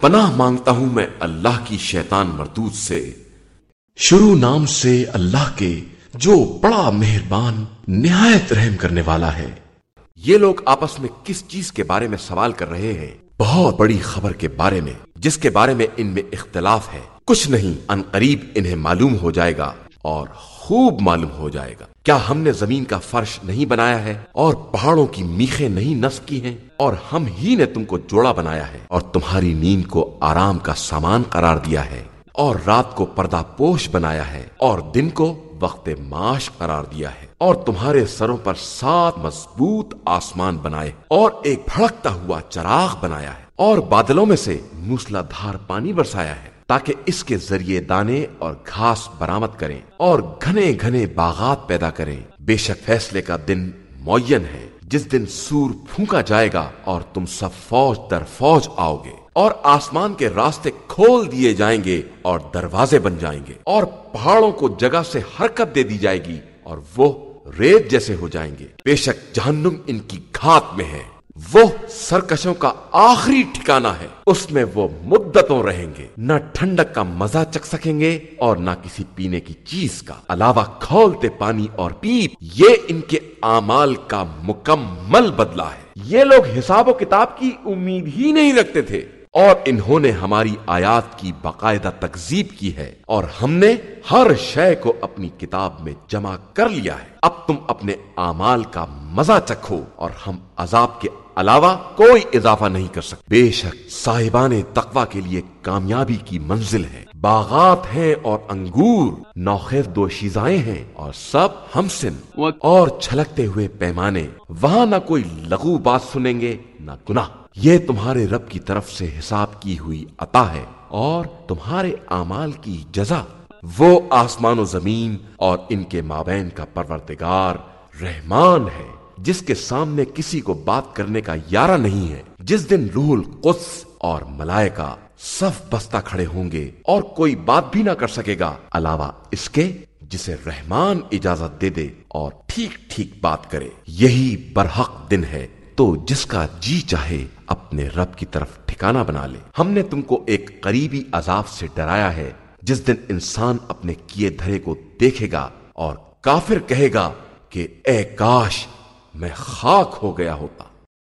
پناہ مانگتا ہوں میں اللہ کی شیطان مردود سے۔ شروع نام سے اللہ کے جو بڑا مہربان، نہایت رحم کرنے والا ہے۔ یہ لوگ آپس میں کس چیز کے بارے میں سوال کر رہے ہیں؟ بہت بڑی خبر کے بارے میں، جس کے بارے میں ان میں اختلاف ہے۔ کچھ نہیں، ان قریب انہیں معلوم ہو جائے گا۔ اور خوب معلوم ہو جائے گا۔ کیا ہم نے زمین کا فرش نہیں بنایا ہے اور پہاڑوں کی میخیں نہیں نصب کی ہیں اور ہم ہی نے تم کو جوڑا بنایا ہے اور تمہاری نیند کو آرام کا سامان قرار دیا ہے اور رات کو پردہ پوش بنایا ہے اور دن کو وقت معاش قرار دیا ہے اور تمہارے سروں پر سات مضبوط آسمان بنائے اور ایک بھڑکتا ہوا چراغ بنایا ہے اور بادلوں میں سے موسلا دھار پانی برسایا ہے۔ تاکہ اس کے ذریعے دانے اور گھاس برامد کریں اور گھنے گھنے باغات پیدا کریں۔ بے شک فیصلے کا دن معین ہے۔ جس دن سور پھونکا جائے گا اور تم سب فوج در فوج آؤ گے اور آسمان کے راستے کھول دیے جائیں گے اور دروازے بن جائیں گے اور پہاڑوں کو جگہ سے حرکت دے دی جائے گی اور وہ ریت جیسے ہو جائیں گے۔ بے شک جہنم ان کی گھات میں ہے۔ وہ سرکشوں کا آخری ٹھکانہ ہے۔ اس میں وہ مدتوں رہیں گے۔ نہ ٹھنڈک کا مزہ چک سکیں گے اور نہ کسی پینے کی چیز کا۔ علاوہ کھولتے پانی اور پیپ، یہ ان کے اعمال کا مکمل بدلہ ہے۔ یہ لوگ حساب و کتاب کی امید ہی نہیں رکھتے تھے۔ اور انہوں نے ہماری آیات کی باقاعدہ تکزیب کی ہے۔ اور ہم نے ہر شے کو اپنی کتاب میں جمع کر لیا ہے۔ اب تم اپنے اعمال کا مزہ چکھو اور ہم عذاب کے علاوہ کوئی اضافہ نہیں کر سکتے بے شک صاحبان تقوی کے لیے کامیابی کی منزل ہے۔ باغات ہیں اور انگور نوخیز دو شیزائیں ہیں اور سب ہم سن اور چھلکتے ہوئے پیمانے۔ وہاں نہ کوئی لغو بات سنیں گے نہ گناہ۔ یہ تمہارے رب کی طرف سے حساب کی ہوئی عطا ہے اور تمہارے اعمال کی جزا۔ وہ آسمان و زمین اور ان کے مابین کا پروردگار رحمان ہے۔ جس کے سامنے کسی کو بات کرنے کا یارہ نہیں ہے، جس دن روح القدس اور ملائکہ صف بستہ کھڑے ہوں گے اور کوئی بات بھی نہ کر سکے گا، علاوہ اس کے جسے رحمان اجازت دے دے اور ٹھیک ٹھیک بات کرے۔ یہی برحق دن ہے۔ تو جس کا جی چاہے اپنے رب کی طرف ٹھکانہ بنا لے۔ ہم نے تم کو ایک قریبی عذاب سے ڈرایا ہے، جس دن انسان اپنے کیے دھرے کو دیکھے گا اور کافر کہے گا کہ، اے کاش! میں خاک ہو گیا ہوتا۔